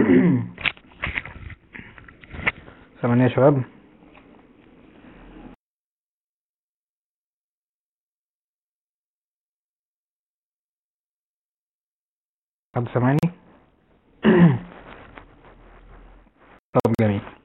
ثمانية يا شباب. حد سامعني طب جميل.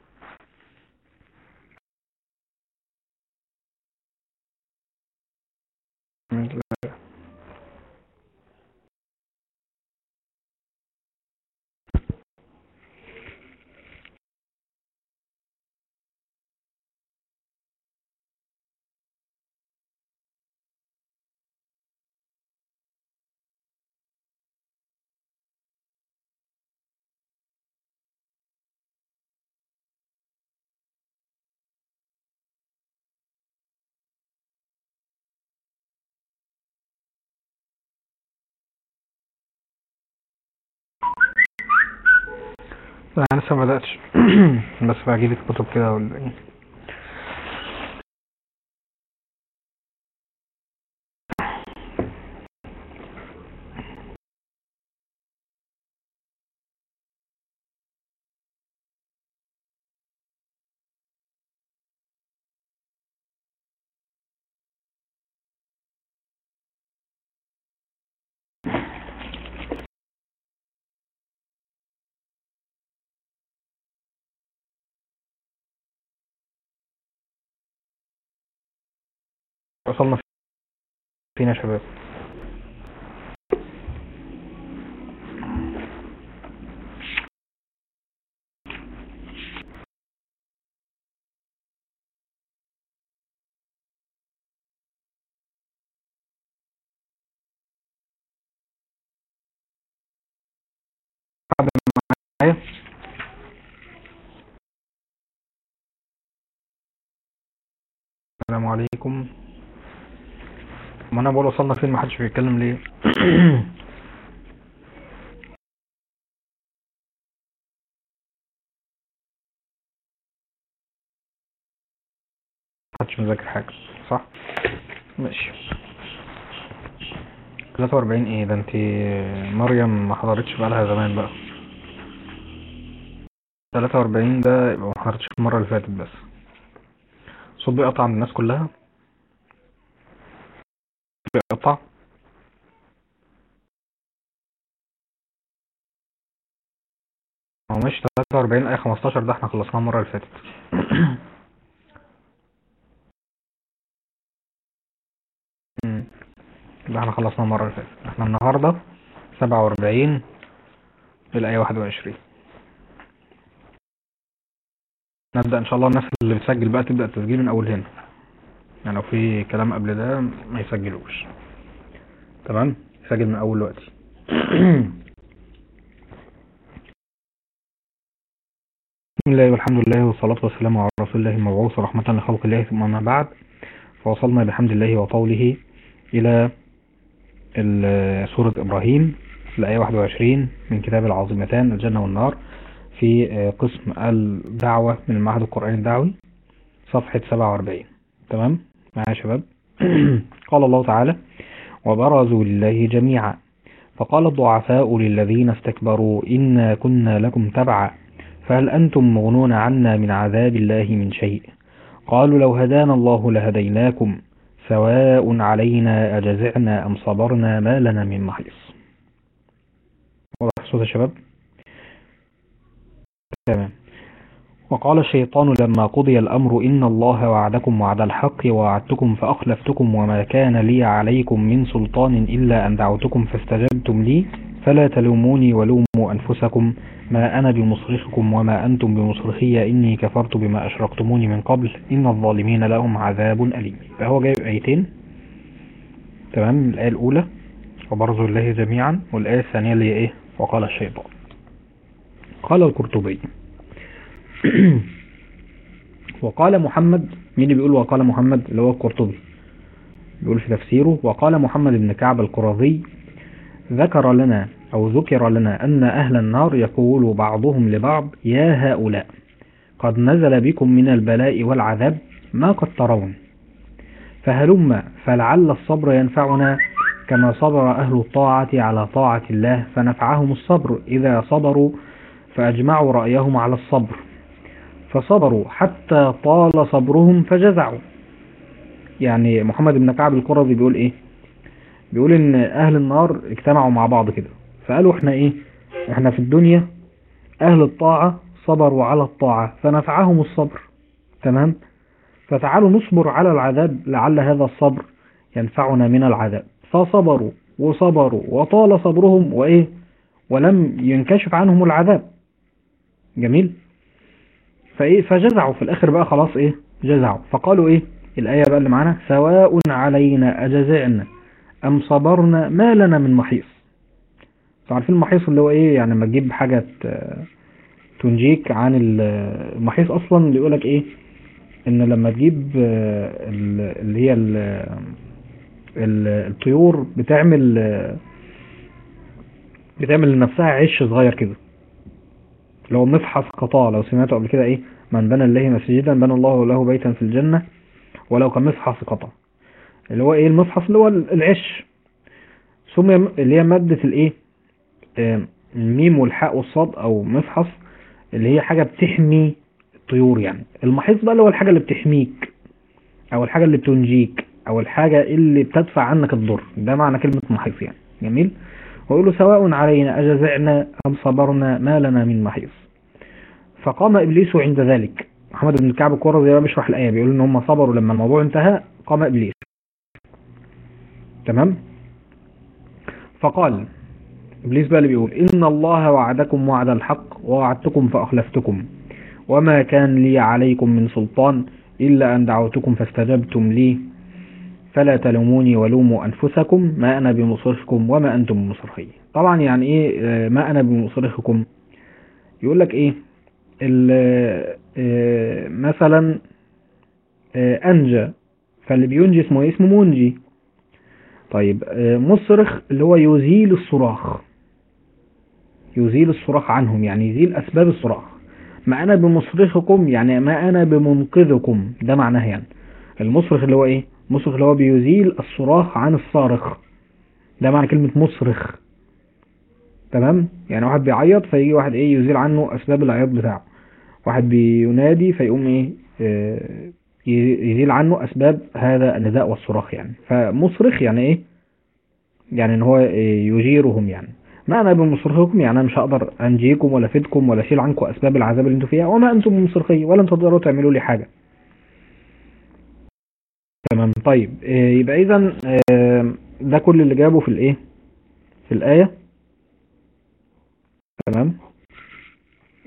لا أنا لسه ما بدأتش. بس بجيب الكتب كده ولا إيه؟ وصلنا فين يا شباب. السلام عليكم. ما أنا بقول وصلنا فين؟ محدش بيتكلم ليه؟ محدش مذاكر حاجة صح؟ ماشي. 43 إيه؟ ده انت مريم ما حضرتش بقالها زمان بقى. 43 ده يبقى ما حضرتش المرة اللي فاتت بس. صوت بيقطع عند الناس كلها؟ بيقطع هو مش 43 أي 15 ده إحنا خلصناه المرة اللي فاتت. ده إحنا خلصناه المرة اللي فاتت. إحنا النهاردة 47 الآية 21 نبدأ إن شاء الله الناس اللي بتسجل بقى تبدأ التسجيل من أول هنا. يعني لو في كلام قبل ده ما يسجلوش. تمام؟ سجل من أول وقتي بسم الله والحمد لله والصلاة والسلام على رسول الله المبعوث رحمة لخلق الله ثم ما بعد. فوصلنا بحمد الله وطوله إلى سورة إبراهيم الآية 21 من كتاب العظيمتان الجنة والنار في آه، قسم الدعوة من المعهد القرآني الدعوي صفحة 47 تمام؟ معايا يا شباب. قال الله تعالى وبرزوا لله جميعا. فقال الضعفاء للذين استكبروا إنا كنا لكم تبعا. فهل أنتم مغنون عنا من عذاب الله من شيء؟ قالوا لو هدانا الله لهديناكم سواء علينا أجزعنا أم صبرنا ما لنا من محيص. واضح الصوت يا شباب تمام. وقال الشيطان لما قضي الأمر إن الله وعدكم وعد الحق ووعدتكم فأخلفتكم وما كان لي عليكم من سلطان إلا أن دعوتكم فاستجبتم لي فلا تلوموني ولوموا أنفسكم ما أنا بمصرخكم وما أنتم بمصرخي إني كفرت بما أشركتموني من قبل إن الظالمين لهم عذاب أليم. فهو جايب آيتين. تمام؟ الآية الأولى. وبرزوا الله جميعا. والآية الثانية اللي إيه؟ وقال الشيطان. قال القرطبي. وقال محمد مين اللي بيقول وقال محمد؟ اللي هو القرطبي. بيقول في تفسيره وقال محمد بن كعب القرظي ذكر لنا أو ذكر لنا أن أهل النار يقول بعضهم لبعض يا هؤلاء قد نزل بكم من البلاء والعذاب ما قد ترون. فهلم فلعل الصبر ينفعنا كما صبر أهل الطاعة على طاعة الله فنفعهم الصبر. إذا صبروا فأجمعوا رأيهم على الصبر. فصبروا حتى طال صبرهم فجزعوا. يعني محمد بن كعب القرظي بيقول إيه؟ بيقول إن أهل النار اجتمعوا مع بعض كده. فقالوا إحنا إيه؟ إحنا في الدنيا أهل الطاعة صبروا على الطاعة فنفعهم الصبر. تمام؟ فتعالوا نصبر على العذاب لعل هذا الصبر ينفعنا من العذاب. فصبروا وصبروا وطال صبرهم وإيه؟ ولم ينكشف عنهم العذاب. جميل؟ فايه فجزعوا. في الآخر بقى خلاص إيه جزعوا. فقالوا إيه الآية بقى اللي معانا سواء علينا اجزعنا أم صبرنا ما لنا من محيص. عارفين المحيص اللي هو إيه؟ يعني لما تجيب حاجة تنجيك عن المحيص أصلا بيقول لك إيه؟ إن لما تجيب اللي هي الطيور بتعمل بتعمل لنفسها عش صغير كده. هو مفحص قطاع لو سمعتوا قبل كده إيه من بنى الله مسجدا بنى الله له بيتا في الجنة ولو كان مفحص قطع. اللي هو إيه المفحص؟ اللي هو العش. ثم اللي هي مادة الايه الميم والحاء والصاد أو مفحص اللي هي حاجة بتحمي الطيور يعني. المحيص بقى اللي هو الحاجة اللي بتحميك أو الحاجة اللي بتنجيك أو الحاجة اللي بتدفع عنك الضر. ده معنى كلمة محيص يعني. جميل؟ ويقول سواء علينا أجزعنا أم صبرنا؟ ما لنا من محيص. فقام إبليس عند ذلك. محمد بن كعب القرظي بقى بيشرح الآية بيقول إن هم صبروا لما الموضوع انتهى قام إبليس. تمام؟ فقال إبليس بقى اللي بيقول إن الله وعدكم وعد الحق ووعدتكم فأخلفتكم. وما كان لي عليكم من سلطان إلا أن دعوتكم فاستجبتم لي. فلا تلوموني ولوموا أنفسكم ما أنا بمصرخكم وما أنتم بمصرخي. طبعا يعني إيه ما أنا بمصرخكم؟ يقول لك إيه؟ مثلا أنجى فاللي بينجي اسمه إيه؟ اسمه منجي طيب مصرخ اللي هو يزيل الصراخ. يزيل الصراخ عنهم يعني يزيل أسباب الصراخ. ما أنا بمصرخكم يعني ما أنا بمنقذكم. ده معناه يعني. المصرخ اللي هو إيه؟ مصرخ اللي هو بيزيل الصراخ عن الصارخ. ده معنى كلمة مصرخ. تمام؟ يعني واحد بيعيط فيجي واحد إيه يزيل عنه أسباب العياط بتاعه. واحد بينادي فيقوم إيه آه يزيل عنه أسباب هذا النداء والصراخ يعني. فمصرخ يعني إيه؟ يعني إن هو إيه يجيرهم يعني. ما أنا بمصرخكم يعني أنا مش هقدر أنجيكم ولا أفيدكم ولا أشيل عنكم أسباب العذاب اللي أنتوا فيها وما أنتم بمصرخي ولا أنتوا تقدروا تعملوا لي حاجة. تمام. طيب يبقى اذا ده كل اللي جابه في الإيه؟ في الآية؟ تمام.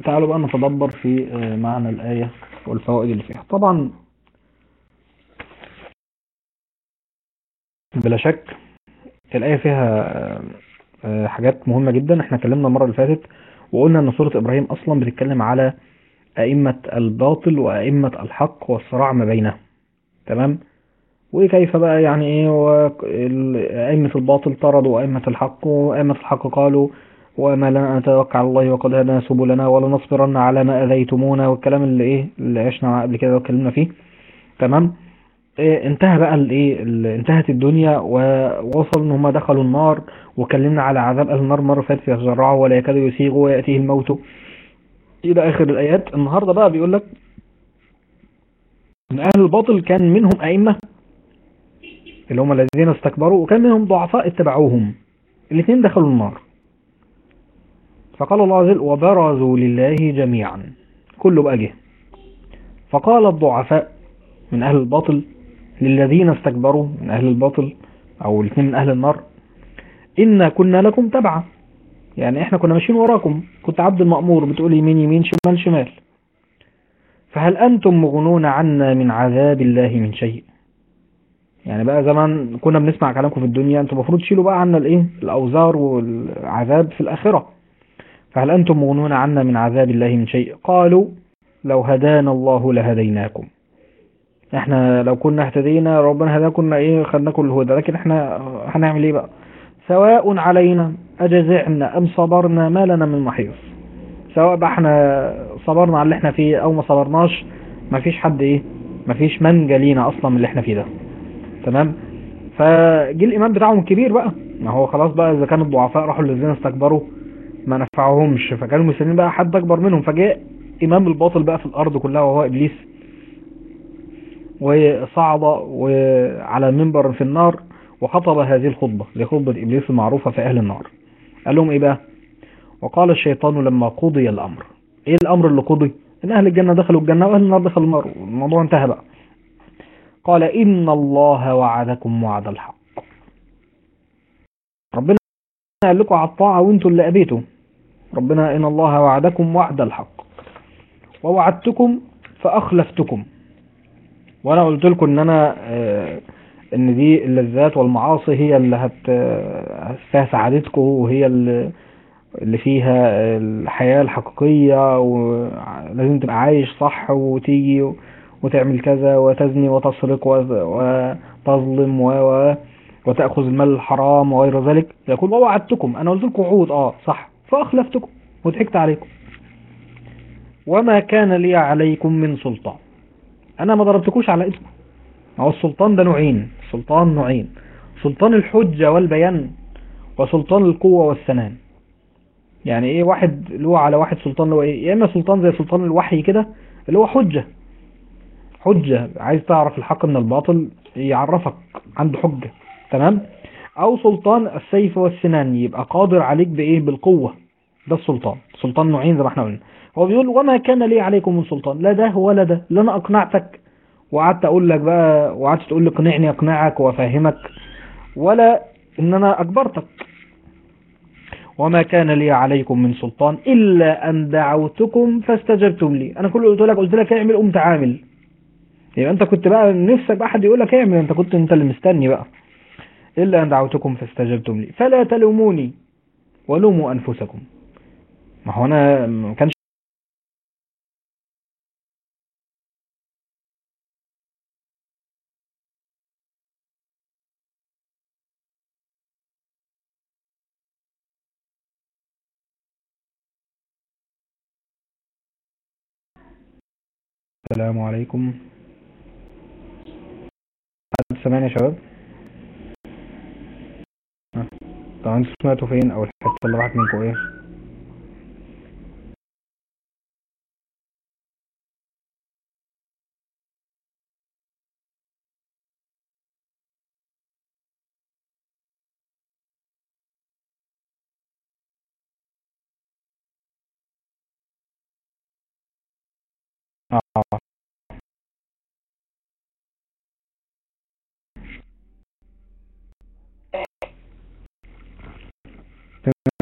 تعالوا بقى نتدبر في معنى الآية والفوائد اللي فيها. طبعا بلا شك الآية فيها حاجات مهمة جدا. إحنا اتكلمنا المرة اللي فاتت وقلنا إن سورة إبراهيم أصلا بتتكلم على أئمة الباطل وأئمة الحق والصراع ما بينهم. تمام؟ وكيف بقى يعني إيه ائمة الباطل طردوا ائمة الحق وأئمة الحق قالوا وما لنا نتوكل على الله وقد هدانا سبلنا ولنصبرن على ما آذيتمونا والكلام اللي إيه اللي عشنا قبل كده واتكلمنا فيه. تمام؟ إيه انتهى بقى الايه انتهت الدنيا ووصل إن هم دخلوا النار وكلمنا على عذاب أهل النار مرة فاتت يتجرعوا ولا يكادوا يسيغوا وياتيه الموت. إلى آخر الآيات. النهارده بقى بيقول لك إن أهل الباطل كان منهم أئمة اللي هم الذين استكبروا وكان منهم ضعفاء اتبعوهم. الاثنين دخلوا النار. فقال الله عز وجل وبرزوا لله جميعا. كله بقى جه. فقال الضعفاء من أهل الباطل للذين استكبروا من أهل الباطل أو الاثنين من أهل النار إنا كنا لكم تبعا. يعني إحنا كنا ماشيين وراكم. كنت عبد المأمور بتقول يمين يمين شمال شمال. فهل أنتم مغنون عنا من عذاب الله من شيء؟ يعني بقى زمان كنا بنسمع كلامكم في الدنيا أنتم المفروض تشيلوا بقى عنا الايه؟ الأوزار والعذاب في الآخرة. فهل أنتم مغنون عنا من عذاب الله من شيء؟ قالوا لو هدانا الله لهديناكم. إحنا لو كنا اهتدينا ربنا هدانا كنا إيه خدناكم الهدى. لكن إحنا هنعمل إيه بقى؟ سواء علينا أجزعنا أم صبرنا ما لنا من محيص. سواء بقى إحنا صبرنا على اللي إحنا فيه أو ما صبرناش مفيش حد إيه مفيش منجى لينا أصلا من اللي إحنا فيه ده. تمام؟ فجه الايمان بتاعهم كبير بقى. ما هو خلاص بقى إذا كان الضعفاء راحوا للذين استكبروا ما نفعهمش. فكانوا مستنيين بقى حد أكبر منهم. فجاء إمام الباطل بقى في الأرض كلها وهو إبليس وصعد وعلى منبر في النار وخطب هذه الخطبة لخطبة إبليس المعروفة في أهل النار. قال لهم إيه بقى؟ وقال الشيطان لما قضي الأمر. إيه الأمر اللي قضي؟ إن أهل الجنة دخلوا الجنة وأهل النار دخلوا النار. الموضوع انتهى بقى. قال إن الله وعدكم وعد الحق. ربنا قال لكم على الطاعة وانتوا اللي أبيتوا. ربنا إن الله وعدكم وعد الحق. ووعدتكم فأخلفتكم. وأنا قلت لكم إن أنا آه، إن دي اللذات والمعاصي هي اللي هت آه، فيها سعادتكم وهي اللي فيها الحياة الحقيقية ولازم تبقى عايش صح وتيجي وتعمل كذا وتزني وتسرق وت- وتظلم و و- وتأخذ المال الحرام وغير ذلك. يقول ووعدتكم أنا قلت لكم وعود آه صح. فأخلفتكم وضحكت عليكم. وما كان لي عليكم من سلطان. أنا ما ضربتكوش على اسمه هو السلطان ده نوعين. السلطان نوعين. سلطان الحجة والبيان وسلطان القوة والسنان. يعني إيه؟ واحد له على واحد سلطان اللي هو إيه؟ يا إما سلطان زي سلطان الوحي كده اللي هو حجة. حجة عايز تعرف الحق من الباطل يعرفك عنده حجة تمام؟ أو سلطان السيف والسنان يبقى قادر عليك بإيه؟ بالقوة. ده السلطان. سلطان نوعين زي ما إحنا قلنا. هو بيقول وما كان لي عليكم من سلطان. لا ده ولا ده لا أنا أقنعتك. وقعدت أقول لك بقى وقعدت تقول لي اقنعني أقنعك وأفهمك ولا إن أنا أجبرتك. وما كان لي عليكم من سلطان إلا أن دعوتكم فاستجبتم لي. أنا كل اللي قلت لك قلت لك اعمل قمت عامل. يبقى انت كنت بقى نفسك بقى حد يقول لك اعمل انت كنت انت اللي مستني بقى. إلا أن دعوتكم فاستجبتم لي. فلا تلوموني ولوموا أنفسكم. ما هو أنا ما كانش السلام عليكم. حد سامعني يا شباب. طب أنتوا سمعتوا فين أو الحتة اللي راحت منكم إيه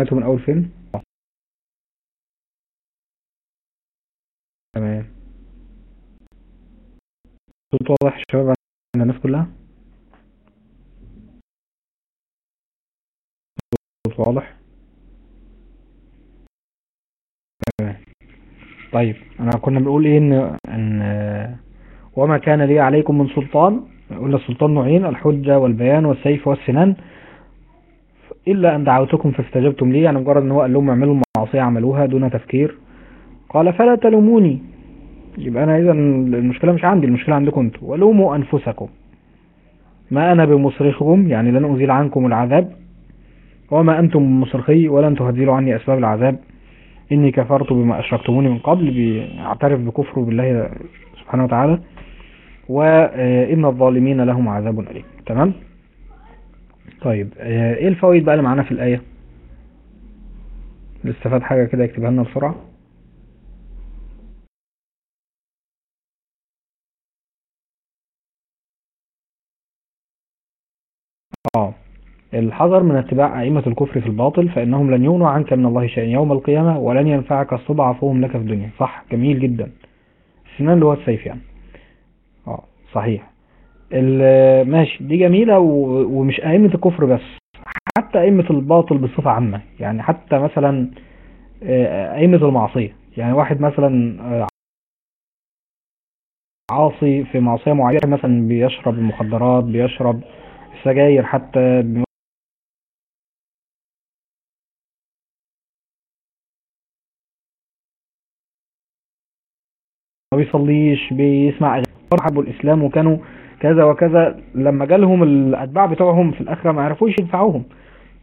سمعتوا من أول فين آه. تمام. صوت واضح شباب عند الناس كلها؟ صوت واضح؟ تمام. طيب أنا كنا بنقول ان إن آه، وما كان لي عليكم من سلطان؟ قلنا السلطان نوعين الحجة والبيان والسيف والسنان. إلا أن دعوتكم فاستجبتم لي يعني مجرد أن هو قال لهم اعملوا المعصية عملوها دون تفكير. قال فلا تلوموني. يبقى أنا إذا المشكلة مش عندي المشكلة عندكم أنتوا. ولوموا أنفسكم. ما أنا بمصرخكم يعني لن أزيل عنكم العذاب. وما أنتم بمصرخي ولن تهزلوا عني أسباب العذاب. إني كفرت بما أشركتموني من قبل بيعترف بكفره بالله سبحانه وتعالى. وإن الظالمين لهم عذاب أليم. تمام؟ طيب آه، إيه الفوائد بقى اللي معانا في الآية؟ استفاد حاجة كده يكتبها لنا بسرعة. آه الحذر من اتباع أئمة الكفر في الباطل فإنهم لن يغنوا عنك من الله شيئا يوم القيامة ولن ينفعك استضعفهم لك في الدنيا. صح جميل جدا. السنان اللي هو السيف يعني. آه صحيح. ماشي دي جميلة ومش أئمة الكفر بس حتى أئمة الباطل بصفة عامة يعني حتى مثلا آه، أئمة المعصية يعني واحد مثلا آه، عاصي في معصية معينة مثلا بيشرب المخدرات بيشرب السجاير حتى ما بيصليش بيسمع أغاني حبوا الإسلام وكانوا كذا وكذا لما جالهم الأتباع بتوعهم في الآخرة ما عرفوش ينفعوهم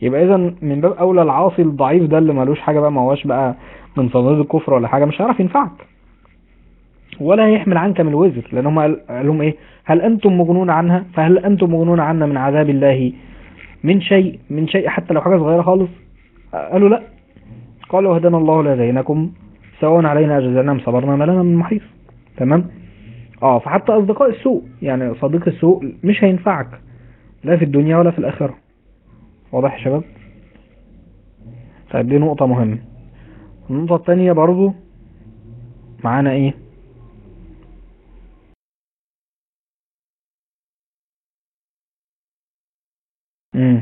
يبقى اذا من باب أولى العاصي الضعيف ده اللي ملوش حاجة بقى ما هوش بقى من صناديد الكفر ولا حاجة مش هيعرف ينفعك. ولا هيحمل عنك من الوزر لأن هم قال لهم إيه؟ هل أنتم مغنون عنها؟ فهل أنتم مغنون عنا من عذاب الله؟ من شيء من شيء حتى لو حاجة صغيرة خالص؟ قالوا لا. قالوا هدانا الله لهديناكم سواء علينا اجزانا أم صبرنا ما لنا من محيص. تمام؟ آه فحتى أصدقاء السوء يعني صديق السوء مش هينفعك لا في الدنيا ولا في الآخرة. واضح يا شباب؟ طيب دي نقطة مهمة. النقطة التانية برضو معانا إيه؟ امم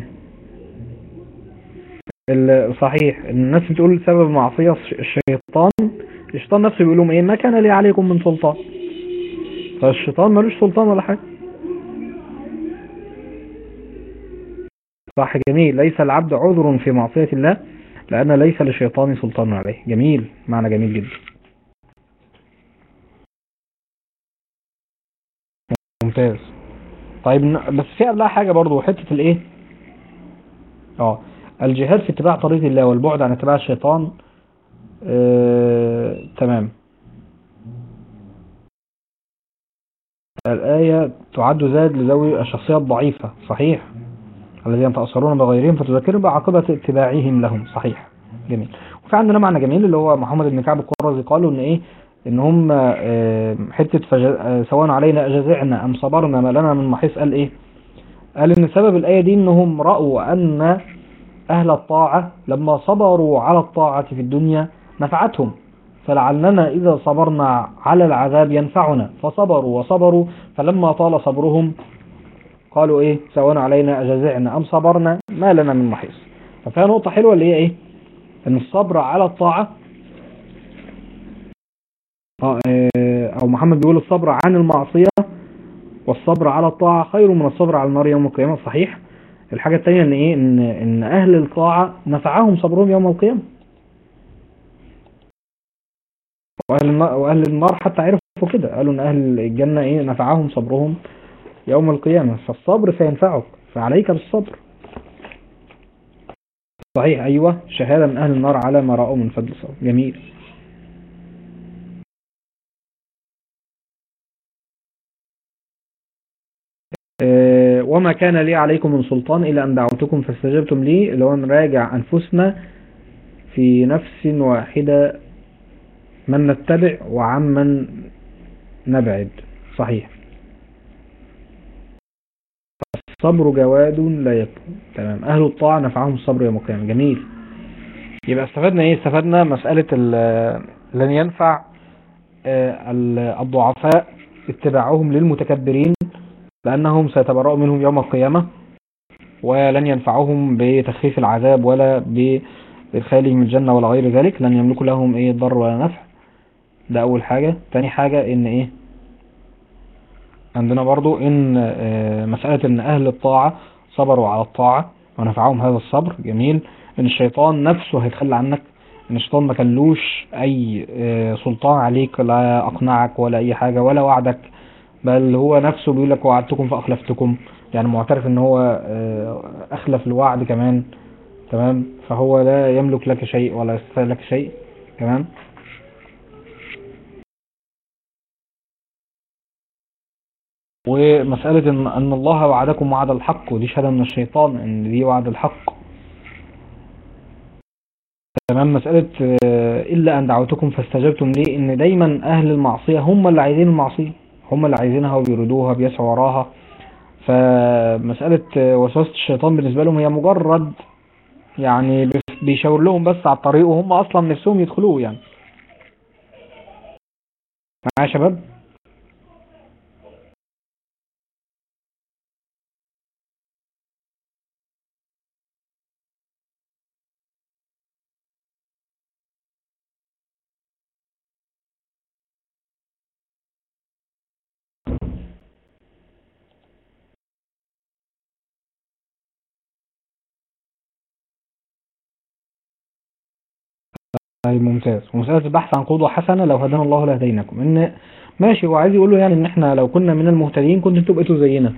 صحيح. الناس بتقول سبب معصية الش- الشيطان. الشيطان نفسه بيقول لهم إيه؟ ما كان لي عليكم من سلطان. فالشيطان ملوش سلطان ولا حاجة. صح جميل. ليس العبد عذر في معصية الله لأن ليس للشيطان سلطان عليه. جميل. معنى جميل جدا. ممتاز. طيب بس في قبلها حاجة برضو حتة الإيه؟ آه. الجهاد في اتباع طريق الله والبعد عن اتباع الشيطان آه... تمام. الآية تعد زاد لذوي الشخصية الضعيفة صحيح؟ الذين يتأثرون بغيرهم فتذكرهم بعاقبة اتباعهم لهم صحيح. جميل. وفي عندنا معنى جميل اللي هو محمد بن كعب القرظي قالوا إن إيه؟ إن هم آه، حتة. آه، سواء علينا أجزعنا أم صبرنا ما لنا من محيص قال إيه؟ قال إن سبب الآية دي إنهم رأوا أن أهل الطاعة لما صبروا على الطاعة في الدنيا نفعتهم. فلعلنا إذا صبرنا على العذاب ينفعنا. فصبروا وصبروا فلما طال صبرهم قالوا إيه؟ سواء علينا اجزعنا أم صبرنا؟ ما لنا من محيص. ففيها نقطة حلوة اللي هي إيه؟ إن الصبر على الطاعة. آه، آه، أو محمد بيقول الصبر عن المعصية والصبر على الطاعة خير من الصبر على النار يوم القيامة. صحيح. الحاجة التانية إن إيه؟ إن, إن أهل الطاعة نفعهم صبرهم يوم القيامة. وأهل النار, وأهل النار حتى عرفوا كده. قالوا إن أهل الجنة إيه؟ نفعهم صبرهم يوم القيامة. فالصبر سينفعك فعليك بالصبر. صحيح أيوة شهادة من أهل النار على ما رأوا من فضل صبر جميل. آه، وما كان لي عليكم من سلطان إلا أن دعوتكم فاستجبتم لي. اللي هو نراجع أنفسنا في نفس واحدة من نتبع وعمن نبعد. صحيح. الصبر جواد لا يكفو تمام. أهل الطاعة نفعهم الصبر يوم القيامة. جميل. يبقى استفدنا إيه؟ استفدنا مسألة لن ينفع آه، ال- الضعفاء اتباعهم للمتكبرين لأنهم سيتبرأوا منهم يوم القيامة ولن ينفعهم بتخفيف العذاب ولا بإدخالهم الجنة ولا غير ذلك. لن يملكوا لهم إيه؟ ضر ولا نفع. ده أول حاجة. تاني حاجة إن إيه؟ عندنا برضو إن آه، مسألة إن أهل الطاعة صبروا على الطاعة ونفعهم هذا الصبر. جميل. إن الشيطان نفسه هيتخلى عنك. إن الشيطان ما كانلوش أي آه، سلطان عليك لا أقنعك ولا أي حاجة ولا وعدك بل هو نفسه بيقول لك وعدتكم فأخلفتكم. يعني معترف إن هو آه، أخلف الوعد كمان. تمام؟ فهو لا يملك لك شيء ولا يستطيع لك شيء. تمام؟ ومسألة إن, أن الله وعدكم وعد الحق ودي شهادة من الشيطان إن دي وعد الحق. تمام؟ مسألة آه، إلا أن دعوتكم فاستجبتم لي إن دايما أهل المعصية هم اللي عايزين المعصية هم اللي عايزينها وبيريدوها بيسعوا وراها. فمسألة آه، وسوسة الشيطان بالنسبة لهم هي مجرد يعني بيشاور لهم بس على الطريق وهم أصلا نفسهم يدخلوه يعني. معايا يا شباب؟ طيب ممتاز. ومسألة البحث عن قدوة حسنة لو هدانا الله لهديناكم. إن ماشي هو عايز يقول له يعني إن إحنا لو كنا من المهتدين كنتوا تبقوا زينا.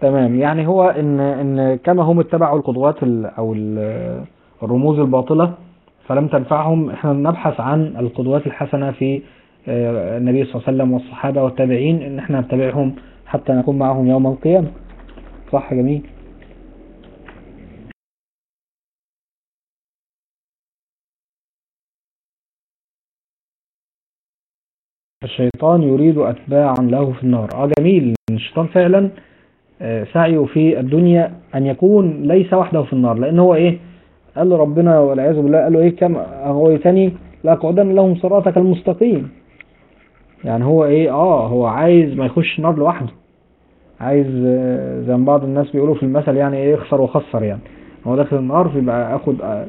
تمام. يعني هو إن إن كما هم اتبعوا القدوات ال- الرموز الباطلة فلم تنفعهم إحنا نبحث عن القدوات الحسنة في آه، النبي صلى الله عليه وسلم والصحابة والتابعين إن إحنا نتبعهم حتى نكون معهم يوم القيامة. صح جميل؟ الشيطان يريد اتباعا له في النار. آه جميل. الشيطان فعلا آه، سعيه في الدنيا أن يكون ليس وحده في النار. لأن هو إيه؟ قال له ربنا والعياذ بالله قال له إيه؟ كم أغويتني لاقعدن لهم صراطك المستقيم. يعني هو إيه؟ آه هو عايز ما يخش النار لوحده. عايز آه، زي ما بعض الناس بيقولوا في المثل يعني إيه؟ يخسر وخسر يعني. هو داخل النار فيبقى آخد آه،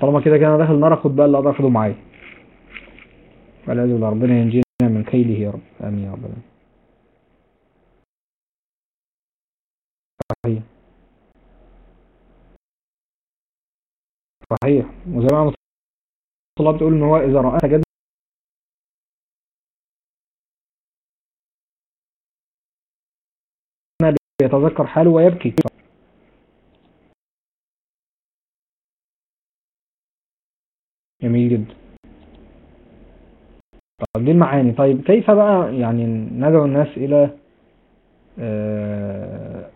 طالما كده كده أنا داخل النار آخد بقى اللي أقدر أخده معايا. والعياذ ربنا ينجينا من كيده يا رب. آمين يا رب. صحيح. صحيح. وزي ما الله بتقول إن هو إذا رأى سجد يتذكر حاله ويبكي. جميل جدا. طب دي المعاني؟ طيب كيف بقى يعني ندعو الناس إلى آه،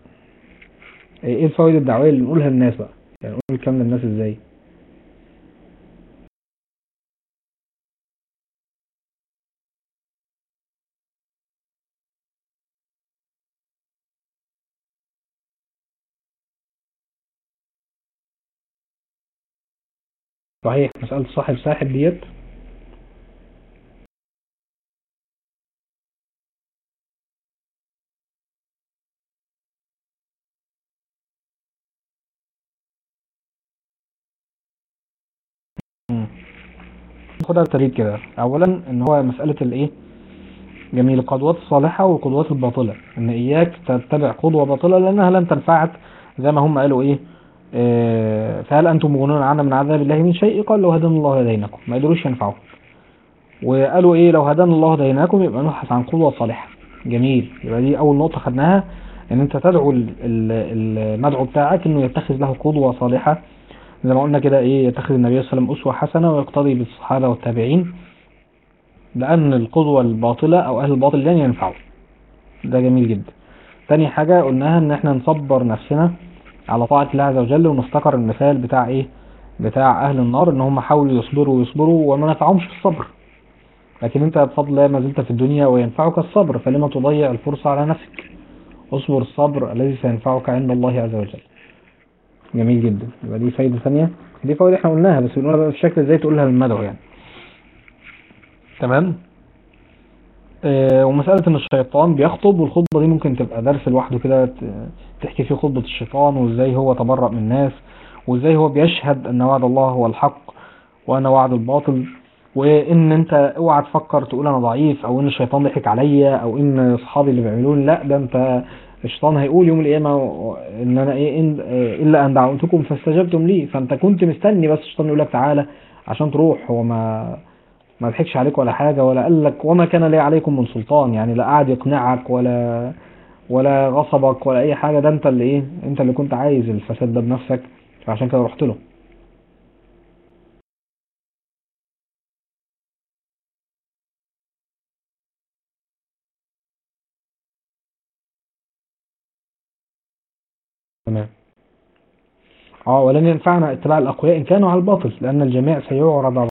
إيه الفوائد الدعوية اللي نقولها للناس بقى؟ يعني نقول الكلام للناس إزاي؟ صحيح مسألة صاحب ساحب ديت خدها بالتدريج كده. اولا إن هو مسألة الإيه؟ جميل. القدوات الصالحة والقدوات الباطلة. إن إياك تتبع قدوة باطلة لأنها لن تنفعك زي ما هم قالوا إيه؟ آه، فهل أنتم مغنون عنا من عذاب الله من شيء؟ قال لو هدانا الله هديناكم. ما يقدروش ينفعوكم وقالوا إيه؟ لو هدانا الله هديناكم يبقى نبحث عن قدوة صالحة. جميل. يبقى دي أول نقطة خدناها. إن أنت تدعو ال- ال- المدعو بتاعك إنه يتخذ له قدوة صالحة. زي ما قلنا كده إيه يتخذ النبي صلى الله عليه وسلم أسوة حسنة ويقتدي بالصحابة والتابعين لأن القدوة الباطلة أو أهل الباطل لن ينفعوا. ده جميل جدا. تاني حاجة قلناها إن إحنا نصبر نفسنا على طاعة الله عز وجل ونفتكر المثال بتاع إيه؟ بتاع أهل النار إن هم حاولوا يصبروا ويصبروا وما نفعهمش في الصبر. لكن أنت بفضل الله ما زلت في الدنيا وينفعك الصبر فلما تضيع الفرصة على نفسك؟ اصبر الصبر الذي سينفعك عند الله عز وجل. جميل جدا. يبقى دي فايدة ثانية. دي فوائد إحنا قلناها بس بنقولها بقى بالشكل إزاي تقولها للمدعو يعني. تمام؟ آه، ومسألة إن الشيطان بيخطب والخطبة دي ممكن تبقى درس لوحده كده تحكي فيه خطبة الشيطان وازاي هو تبرأ من الناس وازاي هو بيشهد أن وعد الله هو الحق وأنا وعد الباطل وإن أنت اوعى تفكر تقول أنا ضعيف أو إن الشيطان ضحك عليا أو إن أصحابي اللي بيعملون لأ ده أنت الشيطان هيقول يوم القيامة إن أنا إيه إن إلا أن دعوتكم فاستجبتم لي فأنت كنت مستني بس الشيطان يقول لك تعالى عشان تروح هو ما ما ضحكش عليك ولا حاجة ولا قال لك وما كان لي عليكم من سلطان يعني لا قاعد يقنعك ولا ولا غصبك ولا أي حاجة ده أنت اللي إيه أنت اللي كنت عايز الفساد ده بنفسك فعشان كده رحت له تمام آه ولن ينفعنا اتباع الأقوياء إن كانوا على الباطل لأن الجميع سيعرض على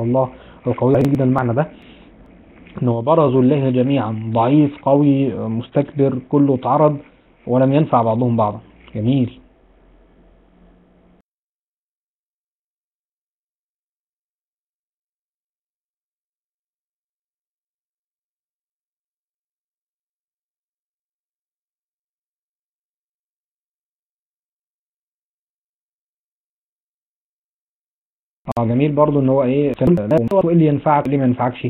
الله. القوي جدا المعنى ده إنه برزوا الله جميعا. ضعيف قوي مستكبر كله اتعرض ولم ينفع بعضهم بعضا. جميل. آه جميل برضو إن هو إيه كان- هو إيه اللي ينفعك وايه اللي ما ينفعكش.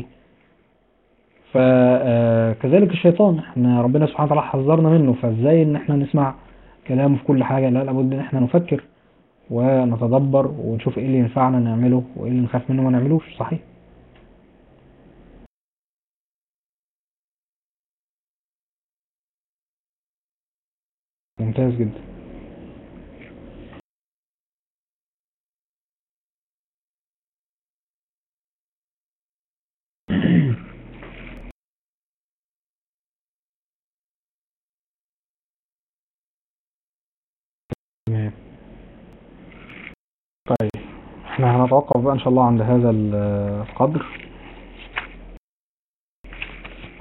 فكذلك الشيطان. إحنا ربنا سبحانه وتعالى حذرنا منه. فإزاي إن إحنا نسمع كلامه في كل حاجة؟ لا لابد إن إحنا نفكر ونتدبر ونشوف إيه اللي ينفعنا نعمله وإيه اللي نخاف منه ما نعملوش. صحيح. ممتاز جدا تمام طيب إحنا هنتوقف بقى ان شاء الله عند هذا القدر.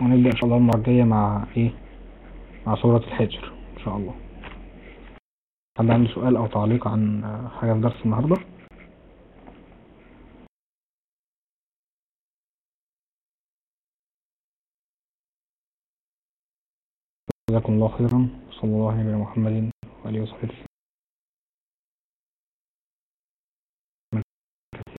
ونبدأ إن شاء الله المرة الجاية مع إيه؟ مع سورة الحجر إن شاء الله. حد عنده سؤال أو تعليق عن حاجة في درس النهاردة؟ جزاكم الله خيرا. صلى الله وسلم محمد وآله وصحبه.